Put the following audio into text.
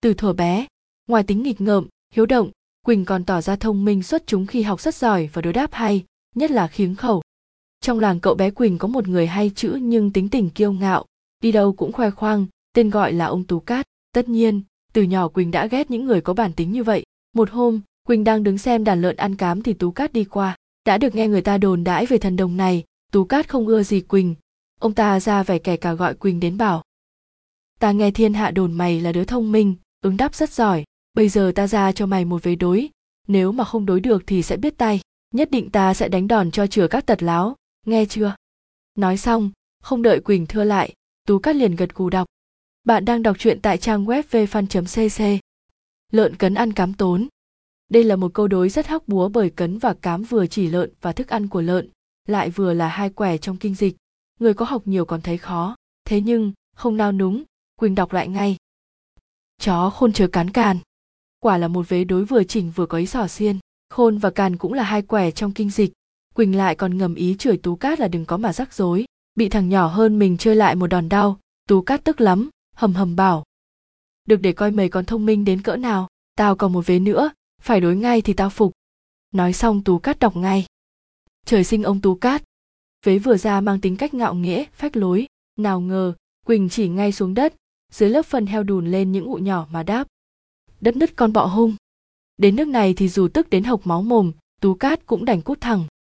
từ thuở bé, ngoài tính nghịch ngợm, hiếu động, quỳnh còn tỏ ra thông minh xuất chúng khi học rất giỏi và đối đáp hay, nhất là khiếng khẩu. Trong làng cậu bé quỳnh có một người hay chữ nhưng tính tình kiêu ngạo, đi đâu cũng khoe khoang, tên gọi là ông tú cát. Tất nhiên, từ nhỏ quỳnh đã ghét những người có bản tính như vậy. Một hôm, quỳnh đang đứng xem đàn lợn ăn cám thì tú cát đi qua. Đã được nghe người ta đồn đãi về thần đồng này, tú cát không ưa gì quỳnh. Ông ta ra vẻ kẻ cả gọi quỳnh đến bảo, ta nghe thiên hạ đồn mày là đứa thông minh ứng đáp rất giỏi. Bây giờ ta ra cho mày một vế đối. Nếu mà không đối được thì sẽ biết tay. Nhất định ta sẽ đánh đòn cho chừa các tật láo. Nghe chưa? Nói xong, không đợi quỳnh thưa lại, tú cát liền gật gù đọc. Bạn đang đọc truyện tại trang web vfan cc lợn cấn ăn cám tốn. Đây là một câu đối rất hóc búa bởi cấn và cám vừa chỉ lợn và thức ăn của lợn, lại vừa là hai quẻ trong kinh dịch. Người có học nhiều còn thấy khó. Thế nhưng, không nao núng, quỳnh đọc lại ngay chó khôn chớ cán càn. Quả là một vế đối vừa chỉnh vừa có ý xỏ xiên. Khôn và càn cũng là hai quẻ trong kinh dịch. Quỳnh lại còn ngầm ý chửi tú cát là đừng có mà rắc rối. Bị thằng nhỏ hơn mình chơi lại một đòn đau, tú cát tức lắm, hầm hầm bảo. Được để coi mày còn thông minh đến cỡ nào, tao còn một vế nữa, phải đối ngay thì tao phục. Nói xong tú cát đọc ngay. Trời sinh ông tú cát. Vế vừa ra mang tính cách ngạo nghễ, phách lối. Nào ngờ, quỳnh chỉ ngay xuống đất dưới lớp phần heo đùn lên những ụ nhỏ mà đáp, đất nứt con bọ hung. Đến nước này thì dù tức đến hộc máu mồm, tú cát cũng đành cút thẳng.